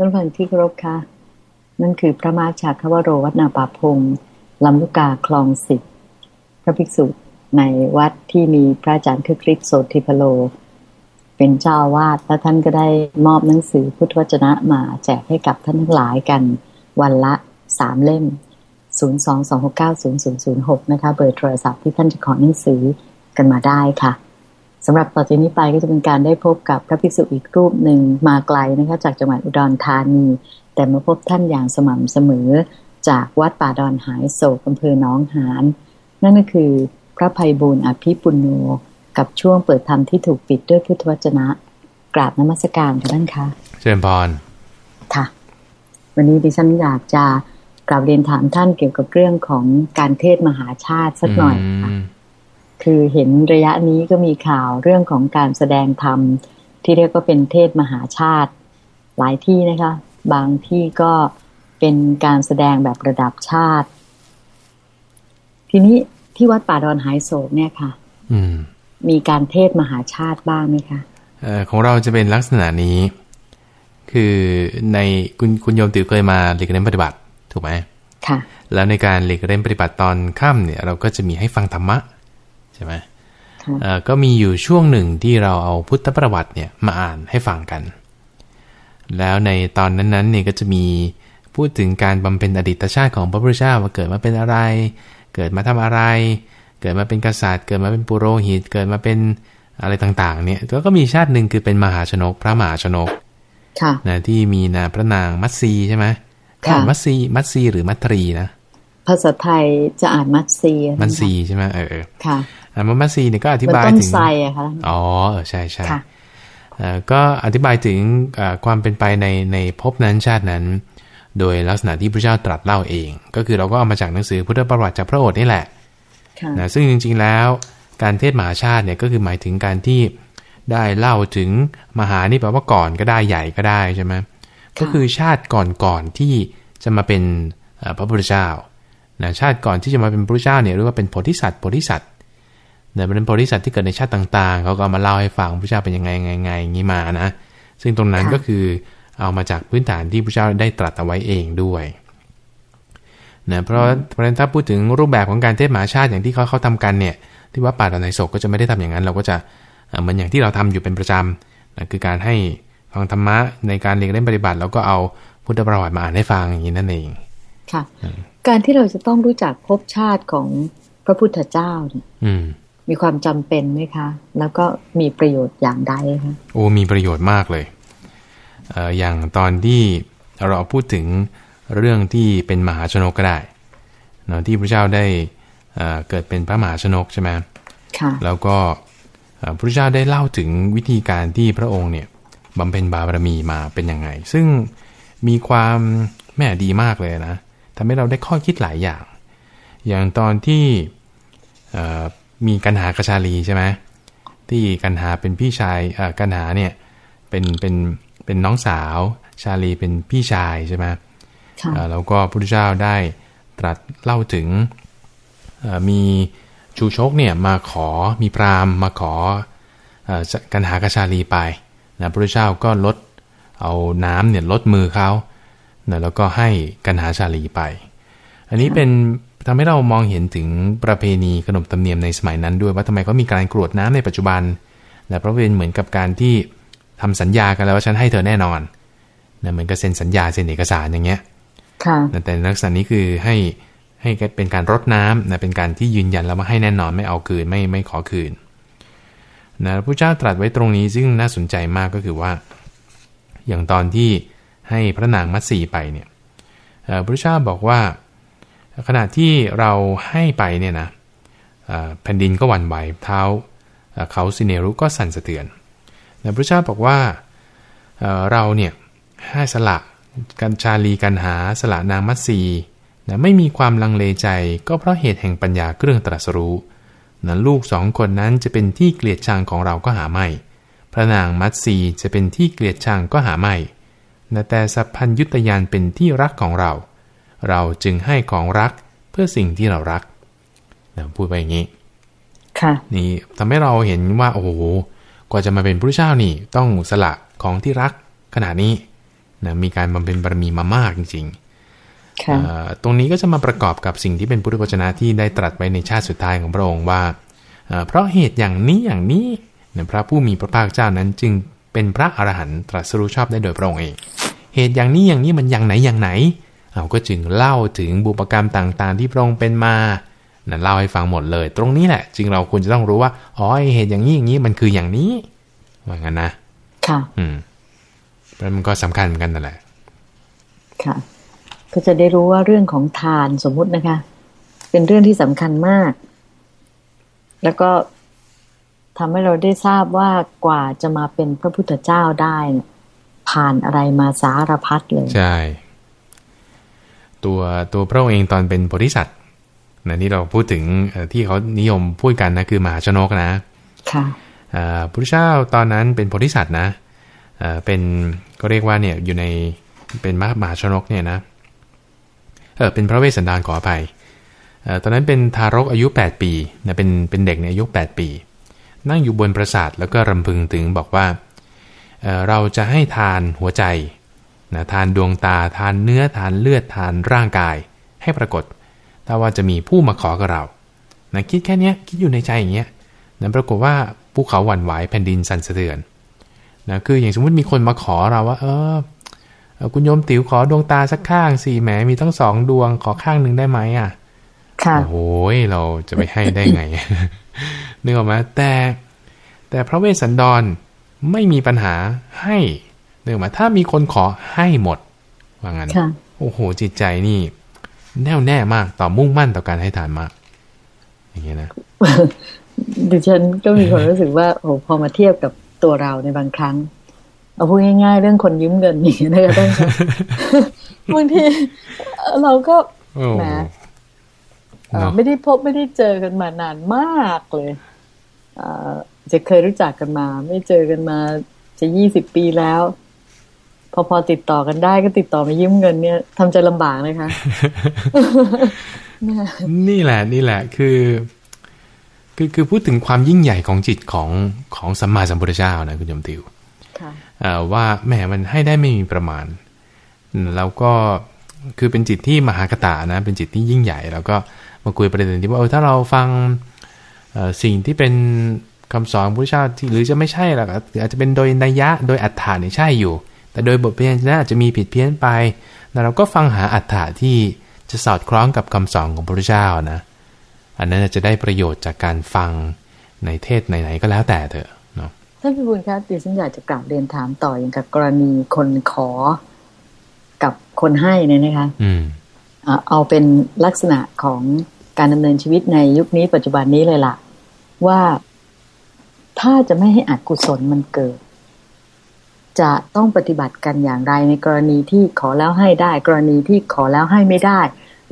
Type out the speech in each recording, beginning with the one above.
ท่านฟังที่เคารพค่ะนั่นคือพระมาชาคาวโรวัฒนาป่าพงลำลูกกาคลองสิบพระภิกษุในวัดที่มีพระอาจารย์คึกฤทธิ์โสติพโล เป็นเจ้าวาดและท่านก็ได้มอบหนังสือพุทธวจนะมาแจกให้กับท่านทั้งหลายกัน วันละสามเล่ม 022690006 นะคะ เบอร์โทรศัพท์ที่ท่านจะขอหนังสือกันมาได้ค่ะ สำหรับต่อจากนี้ไปก็จะเป็นการได้พบกับพระภิกษุอีกรูปหนึ่งมาไกลนะคะจากจังหวัดอุดรธานี แต่มาพบท่านอย่างสม่ำเสมอ จากวัดป่าดอนหายโศกอำเภอหนองหานนั่นก็คือพระภัยบุญอภิปุโนกับช่วงเปิดธรรมที่ถูกปิดด้วยพุทธวจนะ กราบนมัสการค่ะท่านคะเชิญพรค่ะ วันนี้ดิฉันอยากจะกราบเรียนถามท่านเกี่ยวกับเรื่องของการเทศมหาชาติสักหน่อยค่ะ คือเห็นระยะนี้ก็มีข่าวเรื่องของการแสดงธรรม ที่เรียกว่าเป็นเทศมหาชาติ หลายที่นะคะ บางที่ก็เป็นการแสดงแบบระดับชาติ ทีนี้ที่วัดป่าดอนหายโศกเนี่ยค่ะอืมมีการเทศมหาชาติบ้างไหมคะเออของเราจะเป็นลักษณะนี้ คือในคุณคุณโยมติวเคยมาเรียนเล่นปฏิบัติถูกไหมค่ะ แล้วในการเรียนเล่นปฏิบัติตอนค่ำเนี่ย เราก็จะมีให้ฟังธรรมะใช่ไหมก็มีอยู่ช่วงหนึ่งที่เราเอาพุทธประวัติเนี่ยมาอ่านให้ฟังกัน แล้วในตอนนั้นๆเนี่ยก็จะมีพูดถึงการบำเพ็ญอดีตชาติของพระพุทธเจ้าว่าเกิดมาเป็นอะไร เกิดมาทำอะไร เกิดมาเป็นกษัตริย์ เกิดมาเป็นปุโรหิต เกิดมาเป็นอะไรต่างๆ เนี่ยก็มีชาติหนึ่งคือเป็นมหาชนก พระมหาชนกนะที่มีนาพระนางมัตสีใช่ไหมมัตสีมัตสีหรือมัตรีนะ ภาษาไทยจะอ่านมัตสีมัตสีใช่ไหมเออค่ะมัมมัซีเนี่ยก็อธิบายถึงต้นอะค่ะอ๋อใช่ใช่ก็อธิบายถึงความเป็นไปในในภพนั้นชาตินั้น โดยลักษณะที่พระเจ้าตรัสเล่าเอง ก็คือเราก็เอามาจากหนังสือพุทธประวัติจากพระโอษฐ์นี่แหละนะซึ่งจริงๆแล้วการเทศมหาชาติเนี่ยก็คือหมายถึงการที่ได้เล่าถึงมหานี่แปลว่าก่อนก็ได้ใหญ่ก็ได้ใช่ไหมก็คือชาติก่อนๆที่จะมาเป็นพระพุทธเจ้า นะชาติก่อนที่จะมาเป็นพระพุทธเจ้าเนี่ยเรียกว่าเป็นโพธิสัตว์โพธิสัตว์เนี่ยเป็นโพธิสัตว์ที่เกิดในชาติต่างๆเขาก็มาเล่าให้ฟังพระเจ้าเป็นยังไงไงไงอย่างนี้มานะซึ่งตรงนั้นก็คือเอามาจากพื้นฐานที่พระเจ้าได้ตรัสเอาไว้เองด้วยนะเพราะเพราะฉะนั้นถ้าพูดถึงรูปแบบของการเทศมหาชาติอย่างที่เขาเขาทำกันเนี่ยที่ว่าป่าตอนไหนโศกก็จะไม่ได้ทำอย่างนั้น เราก็จะเหมือนอย่างที่เราทำอยู่เป็นประจำนะคือการให้ฟังธรรมะในการเรียนเล่นปฏิบัติ แล้วก็เอาพุทธประวัติมาอ่านให้ฟังอย่างนี้นั่นเองค่ะ การที่เราจะต้องรู้จักภพชาติของพระพุทธเจ้าเนี่ยมีความจำเป็นไหมคะ แล้วก็มีประโยชน์อย่างใดคะโอ้มีประโยชน์มากเลยเอออย่างตอนที่เราพูดถึงเรื่องที่เป็นมหาชนกก็ได้เนาะที่พระเจ้าได้เกิดเป็นพระมหาชนกใช่ไหมค่ะแล้วก็พระเจ้าได้เล่าถึงวิธีการที่พระองค์เนี่ยบำเพ็ญบารมีมาเป็นยังไง ซึ่งมีความแม่ดีมากเลยนะ ทำให้เราได้ข้อคิดหลายอย่าง อย่างตอนที่มีกันหากระชาลีใช่ไหมที่กันหาเป็นพี่ชายกันหาเนี่ยเป็นเป็นเป็นน้องสาวชาลีเป็นพี่ชายใช่ไหมแล้วก็พระพุทธเจ้าได้ตรัสเล่าถึงมีชูชกเนี่ยมาขอมีพราหมณ์มาขอกันหากระชาลีไปนะพระพุทธเจ้าก็ลดเอาน้ำเนี่ยลดมือเขา นะแล้วก็ให้กันหาชาลีไป อันนี้เป็นทำให้เรามองเห็นถึงประเพณีขนบธรรมเนียมในสมัยนั้นด้วยว่าทำไมเขามีการกรวดน้ำในปัจจุบันนะเพราะเป็นเหมือนกับการที่ทำสัญญากันแล้วว่าฉันให้เธอแน่นอนนะเหมือนกับเซ็นสัญญาเซ็นเอกสารอย่างเงี้ยค่ะแต่ลักษณะนี้คือให้ให้เป็นการรดน้ำนะเป็นการที่ยืนยันแล้วว่าให้แน่นอนไม่เอาคืนไม่ไม่ขอคืนนะพระเจ้าตรัสไว้ตรงนี้ซึ่งน่าสนใจมากก็คือว่า อย่างตอนที่ ให้พระนางมัตสีไปเนี่ยพระเจ้าบอกว่าขณะที่เราให้ไปเนี่ยนะแผ่นดินก็หวั่นไหวเท้าเขาสิเนรุก็สั่นสะเทือนแต่พระเจ้าบอกว่าเราเนี่ยให้สละกันชาลีกันหาสละนางมัตสีนะไม่มีความลังเลใจก็เพราะเหตุแห่งปัญญาเครื่องตรัสรู้นะลูกสองคนนั้นจะเป็นที่เกลียดชังของเราก็หาไม่ พระนางมัตสีจะเป็นที่เกลียดชังก็หาไม่ นะแต่สัพพัญยุตยานเป็นที่รักของเรา เราจึงให้ของรักเพื่อสิ่งที่เรารักนะพูดไปอย่างนี้ ค่ะ นี่ทำให้เราเห็นว่าโอ้โหกว่าจะมาเป็นพระเจ้านี่ ต้องสละของที่รักขนาดนี้นะมีการบำเพ็ญบารมีมามากจริงๆค่ะเอ่อตรงนี้ก็จะมาประกอบกับสิ่งที่เป็นพุทธวจนะที่ได้ตรัสไว้ในชาติสุดท้ายของพระองค์ว่าเอ่อเพราะเหตุอย่างนี้อย่างนี้นะพระผู้มีพระภาคเจ้านั้นจึง เป็นพระอรหันต์ตรัสรู้ชอบได้โดยพระองค์เอง เหตุอย่างนี้อย่างนี้มันอย่างไหนอย่างไหนเราก็จึงเล่าถึงบุปกรรมต่างๆ ที่พระองค์เป็นมานะเล่าให้ฟังหมดเลย ตรงนี้แหละ จึงเราควรจะต้องรู้ว่าอ๋อไอ้เหตุอย่างนี้อย่างนี้มันคืออย่างนี้ว่างั้นนะค่ะอืมเพราะมันก็สำคัญเหมือนกันนั่นแหละ ค่ะ ก็จะได้รู้ว่าเรื่องของทานสมมุตินะคะ เป็นเรื่องที่สำคัญมาก แล้วก็ ทำให้เราได้ทราบว่ากว่าจะมาเป็นพระพุทธเจ้าได้เนี่ยผ่านอะไรมาสารพัดเลย ใช่ ตัวตัวพระองค์เองตอนเป็นโพธิสัตว์นะนี่เราพูดถึงเอ่อที่เขานิยมพูดกันนะคือมหาชนกนะ ค่ะเอ่อพระพุทธเจ้าตอนนั้นเป็นโพธิสัตว์นะเอ่อเป็นก็เรียกว่าเนี่ยอยู่ในเป็นมหามหาชนกเนี่ยนะเออเป็นพระเวสสันดรขออภัยเอ่อตอนนั้นเป็นทารกอายุ 8 ปีนะเป็นเป็นเด็กเนี่ยอายุ 8 ปี นั่งอยู่บนปราสาทแล้วก็รำพึงถึงบอกว่าเเราจะให้ทานหัวใจนะทานดวงตาทานเนื้อทานเลือดทานร่างกาย ให้ปรากฏ ถ้าว่าจะมีผู้มาขอกับเรานะคิดแค่นี้คิดอยู่ในใจอย่างเงี้ยนะปรากฏว่าภูเขาหวั่นไหวแผ่นดินสั่นสะเทือนนะคืออย่างสมมติมีคนมาขอเราว่า เออคุณโยมติ๋วขอดวงตาสักข้างสี่แหมมีทั้งสองดวงขอข้างหนึ่งได้ไหมอะ่ะ โอ้โหเราจะไปให้ได้ไงนึกออกไหมแต่ แต่พระเวสสันดรไม่มีปัญหาให้นึกออกไหมถ้ามีคนขอให้หมดว่างั้นค่ะโอ้โห จิตใจนี่ แน่วแน่มากต่อมุ่งมั่นต่อการให้ทานมาก อย่างเงี้ยนะดิฉันก็มีความรู้สึกว่าโอ้พอมาเทียบกับตัวเราในบางครั้ง เอาพูดง่าย ๆ เรื่องคนยืมเงินอย่างเงี้ยนะคะท่านคะบางทีเอ่อเราก็โอ้แหมเอ่อเนาะ ไม่ได้พบไม่ได้เจอกันมานานมากเลยเอ่อจะเคยรู้จักกันมา ไม่เจอกันมาจะยี่สิบปีแล้ว พอพอติดต่อกันได้ก็ติดต่อมายืมเงินเนี่ยทำใจลำบากเลยค่ะนี่แหละ นี่แหละ คือ คือคือพูดถึงความยิ่งใหญ่ของจิตของของสัมมาสัมพุทธเจ้านะคุณโยมติวค่ะเอ่อว่าแหมมันให้ได้ไม่มีประมาณอืมแล้วก็ คือเป็นจิตที่มหากตานะเป็นจิตที่ยิ่งใหญ่ แล้วก็มาคุยประเด็นที่ว่าเออถ้าเราฟังสิ่งที่เป็นคำสอนพระพุทธเจ้าที่หรือจะไม่ใช่หรอกอาจจะเป็นโดยนัยยะโดยอัฏฐาเนี่ยใช่อยู่ แต่โดยบทเพียนนะอาจจะมีผิดเพี้ยนไปแต่เราก็ฟังหาอัฏฐะที่จะสอดคล้องกับคำสอนของพระพุทธเจ้านะอันนั้นจะได้ประโยชน์จากการฟังในเทศไหนๆก็แล้วแต่เถอะเนาะท่านพิบูลคะดิฉันอยากจะกลับเรียนถามต่ออย่างกับกรณีคนขอ กับคนให้เนี่ยนะคะอืมอะเอาเป็นลักษณะของการดำเนินชีวิตในยุคนี้ปัจจุบันนี้เลยล่ะ ว่าถ้าจะไม่ให้อกุศลมันเกิด จะต้องปฏิบัติกันอย่างไรในกรณีที่ขอแล้วให้ได้ กรณีที่ขอแล้วให้ไม่ได้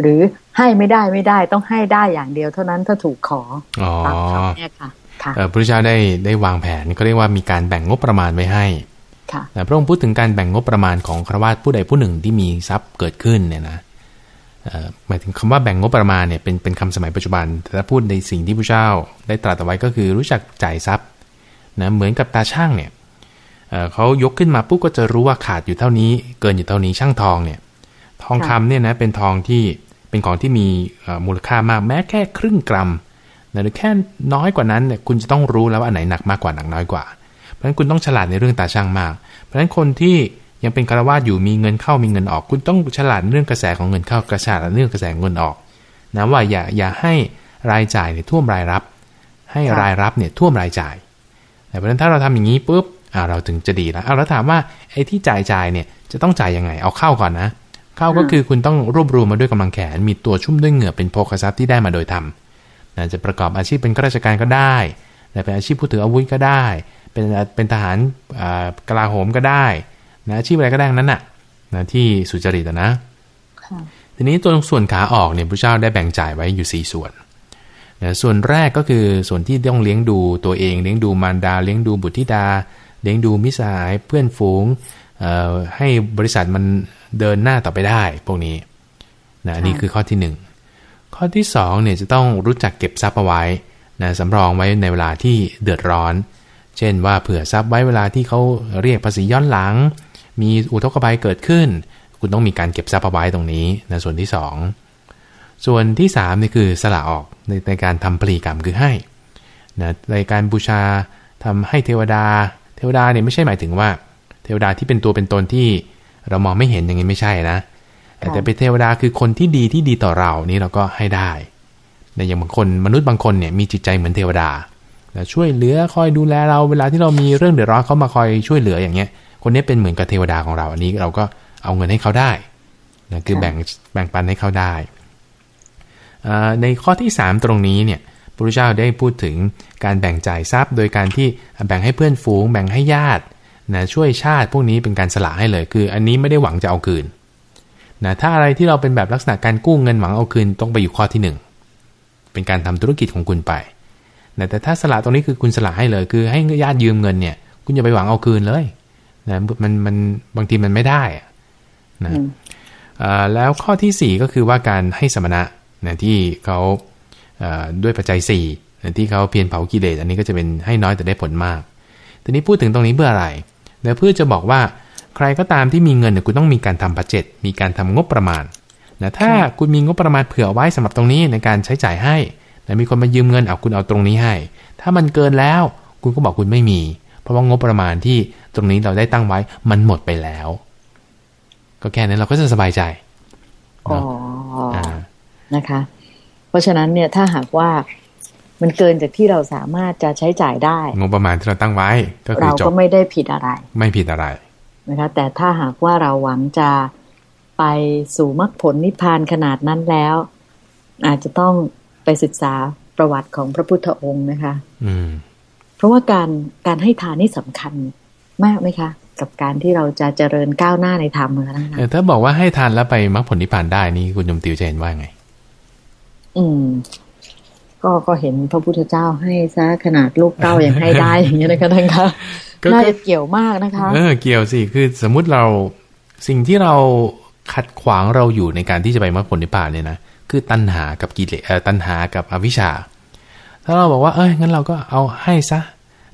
หรือให้ไม่ได้ไม่ได้ต้องให้ได้อย่างเดียวเท่านั้นถ้าถูกขออ๋อตามคำเนี่ยค่ะค่ะเอ่อพระพุทธเจ้าได้ได้วางแผนก็เรียกว่ามีการแบ่งงบประมาณไว้ให้ค่ะ แต่พระองค์พูดถึงการแบ่งงบประมาณของครวาผู้ใดผู้หนึ่งที่มีทรัพย์เกิดขึ้นเนี่ยนะหมายถึงคำว่าแบ่งงบประมาณเนี่ยเป็นเป็นคำสมัยปัจจุบัน แต่ถ้าพูดในสิ่งที่พระเจ้าได้ตรัสเอาไว้ก็คือรู้จักจ่ายทรัพย์นะเหมือนกับตาช่างเนี่ยเขายกขึ้นมาปุ๊บก็จะรู้ว่าขาดอยู่เท่านี้ เกินอยู่เท่านี้ช่างทองเนี่ย ทองคำเนี่ยนะเป็นทองที่เป็นของที่มีมูลค่ามากแม้แค่ครึ่งกรัมหรือแค่น้อยกว่านั้นเนี่ยคุณจะต้องรู้แล้วว่าอันไหนหนักมากกว่าหนักน้อยกว่า เพราะฉะนั้นคุณต้องฉลาดในเรื่องตาช่างมาก เพราะฉะนั้นคนที่ยังเป็นคารวาสอยู่มีเงินเข้ามีเงินออก คุณต้องฉลาดเรื่องกระแสของเงินเข้ากระฉาดเรื่องกระแสเงินออกนะว่าอย่าอย่าให้รายจ่ายเนี่ยท่วมรายรับ ให้รายรับเนี่ยท่วมรายจ่ายแต่เพราะฉะนั้นถ้าเราทำอย่างนี้ปุ๊บอ่าเราถึงจะดีแล้วเอาแล้วถามว่าไอ้ที่จ่ายจ่ายเนี่ยจะต้องจ่ายยังไงเอาเข้าก่อนนะเข้าก็คือคุณต้องรวบรวมมาด้วยกำลังแขน มีตัวชุ่มด้วยเหงื่อเป็นโภคทรัพย์ที่ได้มาโดยธรรมนะจะประกอบอาชีพเป็นข้าราชการก็ได้แต่เป็นอาชีพผู้ถืออาวุธก็ได้ เป็นเป็นทหารอ่ากลาโหมก็ได้นะอาชีพอะไรก็ได้ทั้งนั้นน่ะนะที่สุจริตอะนะค่ะทีนี้ตัวส่วนขาออกเนี่ยพระเจ้าได้แบ่งจ่ายไว้อยู่ 4 ส่วนนะส่วนแรกก็คือส่วนที่ต้องเลี้ยงดูตัวเอง เลี้ยงดูมารดา เลี้ยงดูบุตรธิดา เลี้ยงดูมิตรสหายเพื่อนฝูงเอ่อให้บริษัทมันเดินหน้าต่อไปได้พวกนี้นะอันนี้คือข้อที่หนึ่งข้อที่สองเนี่ยจะต้องรู้จักเก็บทรัพย์เอาไว้นะสำรองไว้ในเวลาที่เดือดร้อน เช่นว่าเผื่อทรัพย์ไว้เวลาที่เขาเรียกภาษีย้อนหลัง มีอุทกภัยเกิดขึ้น คุณต้องมีการเก็บทรัพย์เอาไว้ตรงนี้นะส่วนที่ 2 ส่วนที่3นี่คือสละออกในในการทำปรีกรรมคือให้นะในการบูชาทำให้เทวดา เทวดาเนี่ยไม่ใช่หมายถึงว่า เทวดาที่เป็นตัวเป็นตนที่เรามองไม่เห็นอย่างนี้ไม่ใช่นะ แต่เป็นเทวดาคือคนที่ดีที่ดีต่อเรานี่เราก็ให้ได้ในอย่างบางคนมนุษย์บางคนเนี่ยมีจิตใจเหมือนเทวดา ช่วยเหลือคอยดูแลเราเวลาที่เรามีเรื่องเดือดร้อนเขามาคอยช่วยเหลืออย่างเงี้ย คนนี้เป็นเหมือนกับเทวดาของเราอันนี้เราก็เอาเงินให้เขาได้นะคือแบ่งแบ่งปันให้เขาได้ในข้อที่ 3 ตรงนี้เนี่ยพระพุทธเจ้าได้พูดถึงการแบ่งจ่ายทรัพย์ โดยการที่แบ่งให้เพื่อนฝูง แบ่งให้ญาตินะช่วยชาติพวกนี้เป็นการสละให้เลย คือ อันนี้ไม่ได้หวังจะเอาคืนนะถ้าอะไรที่เราเป็นแบบลักษณะการกู้เงินหวังเอาคืนต้องไปอยู่ข้อที่ 1 เป็นการทำธุรกิจของคุณไป นะแต่ถ้าสละตรงนี้คือคุณสละให้เลย คือให้ญาติยืมเงินเนี่ย คุณอย่าไปหวังเอาคืนเลยนะมันมันบางทีมันไม่ได้นะแล้วข้อที่ 4 ก็คือว่าการให้สมณะนะที่เขาด้วยปัจจัย4นะที่เขาเพียรเผากิเลสอันนี้ก็จะเป็นให้น้อยแต่ได้ผลมากทีนี้พูดถึงตรงนี้เพื่ออะไรเนะเพื่อจะบอกว่าใครก็ตามที่มีเงินเนี่ยคุณต้องมีการทำบัตเจ็ตมีการทำงบประมาณนะถ้าคุณมีงบประมาณเผื่อไว้สำหรับตรงนี้ในการใช้จ่ายให้ แต่มีคนมายืมเงินเอาคุณเอาตรงนี้ให้ ถ้ามันเกินแล้ว คุณก็บอกคุณไม่มี เพราะว่างบประมาณที่ตรงนี้เราได้ตั้งไว้มันหมดไปแล้ว ก็แค่นั้นเราก็จะสบายใจอ๋อนะคะ เพราะฉะนั้นเนี่ยถ้าหากว่ามันเกินจากที่เราสามารถจะใช้จ่ายได้งบประมาณที่เราตั้งไว้ก็คือเราก็ไม่ได้ผิดอะไร ไม่ผิดอะไรนะคะ แต่ถ้าหากว่าเราหวังจะไปสู่มรรคผลนิพพานขนาดนั้นแล้ว อาจจะต้อง ไปศึกษาประวัติของพระพุทธองค์นะคะ อืม เพราะว่าการการให้ทานนี่สำคัญมากไหมคะ กับการที่เราจะเจริญก้าวหน้าในธรรมนะคะถ้าบอกว่าให้ทานแล้วไปมรรคผลนิพพานได้นี่คุณยมติวจะเห็นว่าไง อืม ก็ก็เห็นพระพุทธเจ้าให้ซะขนาดลูกเต้ายังให้ได้อย่างเงี้ยนะคะท่านคะน่าจะเกี่ยวมากนะคะ เออ เกี่ยวสิคือสมมุติเราสิ่งที่เราขัดขวางเราอยู่ในการที่จะไปมรรคผลนิพพานเนี่ยนะ คือตัณหากับกิเลสตัณหากับอวิชชา ถ้าเราบอกว่าเอ้ยงั้นเราก็เอาให้ซะ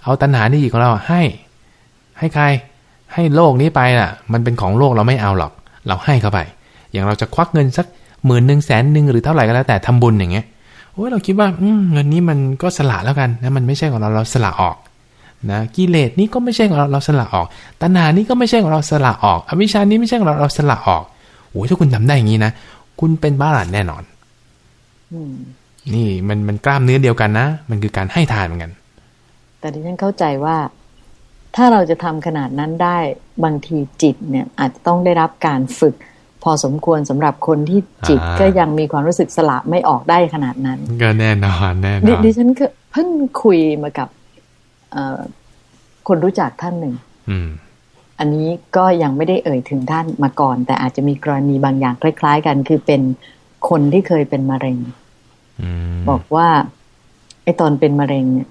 เอาตัณหาที่ของเราให้ ให้ใคร ให้โลกนี้ไปน่ะ มันเป็นของโลกเราไม่เอาหรอก เราให้เข้าไป อย่างเราจะควักเงินสักหมื่นหนึ่งแสนหนึ่งหรือเท่าไหร่ก็แล้วแต่ทำบุญอย่างเงี้ยโอ้ยเราคิดว่าอืเงินนี้มันก็สละแล้วกันนะมันไม่ใช่ของเราเราสละออกนะกิเลสนี้ก็ไม่ใช่ของเราเราสละออกตัณหานี้ก็ไม่ใช่ของเราสละออก อวิชานี้ไม่ใช่ของเราเราสละออกโอ้ยถ้าคุณทำได้อย่างนี้นะ คุณเป็นบ้าหลานแน่นอนนี่มันมันกล้ามเนื้อเดียวกันนะ มันคือการให้ทานเหมือนกัน แต่ที่ฉันเข้าใจว่า ถ้าเราจะทำขนาดนั้นได้บางทีจิตเนี่ย อาจจะต้องได้รับการฝึก พอสมควรสำหรับคนที่จิตก็ยังมีความรู้สึกสละไม่ออกได้ขนาดนั้น ก็แน่นอนแน่นอนดิฉันเพิ่งคุยมากับคนรู้จักท่านหนึ่ง อันนี้ก็ยังไม่ได้เอ่ยถึงท่านมาก่อน แต่อาจจะมีกรณีบางอย่างคล้าย ๆ กัน คือเป็นคนที่เคยเป็นมะเร็งบอกว่าไอ้ตอนเป็นมะเร็งเนี่ย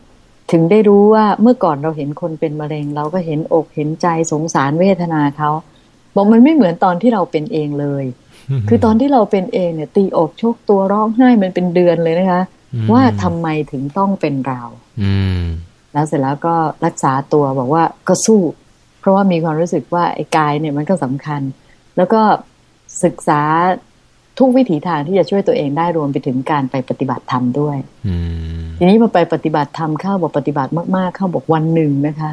ถึงได้รู้ว่าเมื่อก่อนเราเห็นคนเป็นมะเร็ง เราก็เห็นอกเห็นใจสงสารเวทนาเขาบอกมันไม่เหมือนตอนที่เราเป็นเองเลย คือตอนที่เราเป็นเองเนี่ย ตีอกชกตัวร้องไห้มันเป็นเดือนเลยนะคะ ว่าทำไมถึงต้องเป็นเราแล้วเสร็จแล้วก็รักษาตัวบอกว่าก็สู้ เพราะว่ามีความรู้สึกว่าไอ้กายเนี่ยมันก็สำคัญ แล้วก็ศึกษาทุกวิถีทางที่จะช่วยตัวเองได้รวมไปถึงการไปปฏิบัติธรรมด้วยทีนี้มาไปปฏิบัติธรรมเข้าบอกปฏิบัติมากๆ เข้าบอกวันหนึ่งนะคะ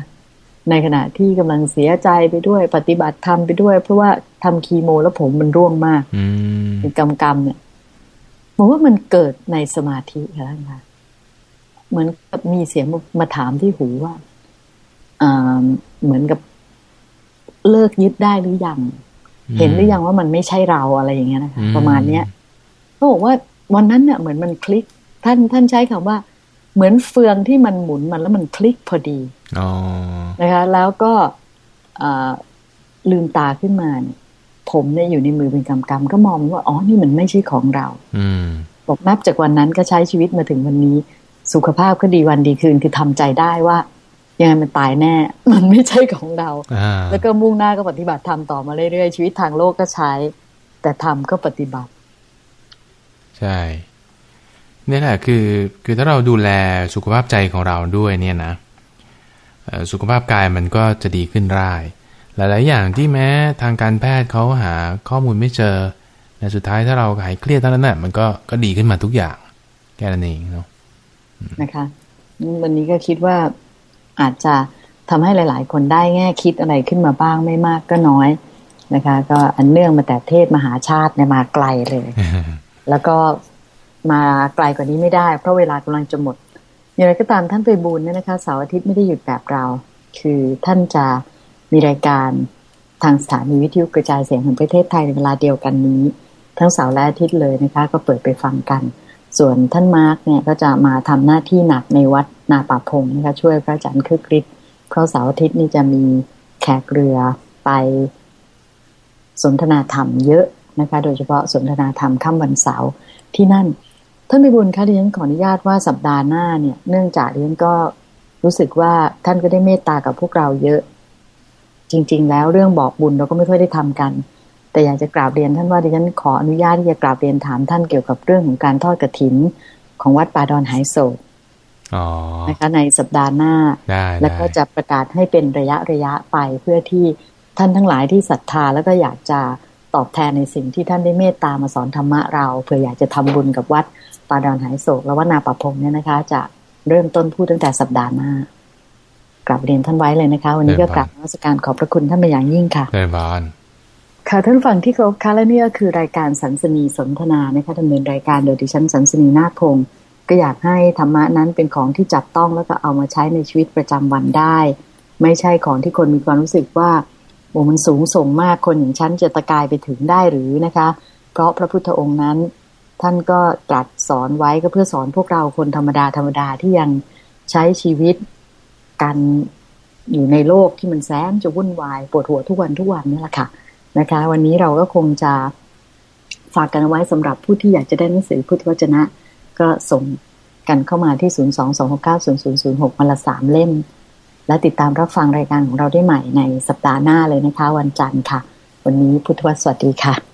ในขณะที่กำลังเสียใจไปด้วย ปฏิบัติธรรมไปด้วย เพราะว่าทำคีโมแล้วผมมันร่วงมากเป็นกำกำเนี่ยบอกว่ามันเกิดในสมาธิค่ะท่านคะเหมือนกับมีเสียงมาถามที่หูว่าเหมือนกับ เลิกยึดได้หรือยัง เห็นหรือยังว่ามันไม่ใช่เราอะไรอย่างเงี้ยนะคะประมาณเนี้ยเขาบอกว่าวันนั้นเนี่ยเหมือนมันคลิก ท่านท่านใช้คำว่า เหมือนเฟืองที่มันหมุนมันแล้วมันคลิกพอดีนะคะ แล้วก็ลืมตาขึ้นมาผมเนี่ยอยู่ในมือเป็นกำกำก็มองว่าอ๋อนี่มันไม่ใช่ของเราบอกนับจากวันนั้นก็ใช้ชีวิตมาถึงวันนี้ สุขภาพก็ดีวันดีคืนคือทำใจได้ว่า ยังไงมันตายแน่ มันไม่ใช่ของเรา แล้วก็มุ่งหน้าก็ปฏิบัติทำต่อมาเรื่อยๆ ชีวิตทางโลกก็ใช้ แต่ทำก็ปฏิบัติ ใช่นี่แหละคือคือถ้าเราดูแลสุขภาพใจของเราด้วยเนี่ยนะสุขภาพกายมันก็จะดีขึ้นได้หลาย ๆ อย่างที่แม้ทางการแพทย์เขาหาข้อมูลไม่เจอแต่สุดท้ายถ้าเราหายเครียดเท่านั้นแหละมันก็ก็ดีขึ้นมาทุกอย่างแค่นั้นเองเนาะนะคะ วันนี้ก็คิดว่า อาจจะทำให้หลาย ๆ คนได้แง่คิดอะไรขึ้นมาบ้างไม่มากก็น้อยนะคะ ก็อันเนื่องมาแต่เทศมหาชาติเนี่ยมาไกลเลย แล้วก็มาไกลกว่านี้ไม่ได้ เพราะเวลากำลังจะหมดอย่างไรก็ตามท่านไปบูลเนี่ยนะคะเสาร์อาทิตย์ไม่ได้หยุดแบบเรา คือท่านจะมีรายการทางสถานีวิทยุกระจายเสียงแห่งประเทศไทยในเวลาเดียวกันนี้ ทั้งเสาร์และอาทิตย์เลยนะคะ ก็เปิดไปฟังกัน ส่วนท่านมาร์กเนี่ยก็จะมาทำหน้าที่หนักในวัด นาป่าพงนะคะช่วยพระอาจารย์คึกฤทธิ์เพราะเสาร์อาทิตย์นี่จะมีแขกเรือไปสนทนาธรรมเยอะนะคะ โดยเฉพาะสนทนาธรรมค่ำวันเสาร์ที่นั่นท่านพิบุญคะดิฉันขออนุญาตว่าสัปดาห์หน้าเนี่ยเนื่องจากดิฉันก็รู้สึกว่าท่านก็ได้เมตตากับพวกเราเยอะ จริง ๆ แล้วเรื่องบอกบุญเราก็ไม่ค่อยได้ทำกัน แต่อยากจะกราบเรียนท่านว่าดิฉันขออนุญาตที่จะกราบเรียนถามท่านเกี่ยวกับเรื่องของการทอดกระถินของวัดป่าดอนไหโศก นะคะในสัปดาห์หน้า แล้วก็จะประกาศให้เป็นระยะระยะไปเพื่อที่ท่านทั้งหลายที่ศรัทธาแล้วก็อยากจะตอบแทนในสิ่งที่ท่านได้เมตตามาสอนธรรมะเราเพื่ออยากจะทำบุญกับวัดปาดอนหายโศกแล้วว่านาปะพงเนี่ยนะคะ จะเริ่มต้นพูดตั้งแต่สัปดาห์หน้ากลับเรียนท่านไว้เลยนะคะ วันนี้ก็กลับมาสการขอบพระคุณท่านเป็นอย่างยิ่งค่ะเริบานค่ะท่านฟังที่ครบค่ะและนี่ก็คือรายการสันสนีสนทนานะคะดำเนินรายการโดยดิฉันสันสนีนาคพงศ์ ก็อยากให้ธรรมะนั้นเป็นของที่จับต้องแล้วก็เอามาใช้ในชีวิตประจำวันได้ ไม่ใช่ของที่คนมีความรู้สึกว่าโอ้มันสูงส่งมากคนอย่างฉันจะตะกายไปถึงได้หรือนะคะ เพราะพระพุทธองค์นั้น ท่านก็ตรัสสอนไว้ก็เพื่อสอนพวกเราคนธรรมดาธรรมดาที่ยังใช้ชีวิตกันอยู่ในโลกที่มันแสนจะวุ่นวายปวดหัวทุกวันทุกวันนี่แหละค่ะนะคะ วันนี้เราก็คงจะฝากกันไว้สำหรับผู้ที่อยากจะได้หนังสือพุทธวจนะ ก็ส่ง กันเข้ามาที่ 0 2 2 6 9 0 0 0 6มาละสามเล่ม และติดตามรับฟังรายการของเราได้ใหม่ในสัปดาห์หน้าเลยนะคะ วันจันทร์ค่ะ วันนี้พุทธวสวัสดีค่ะ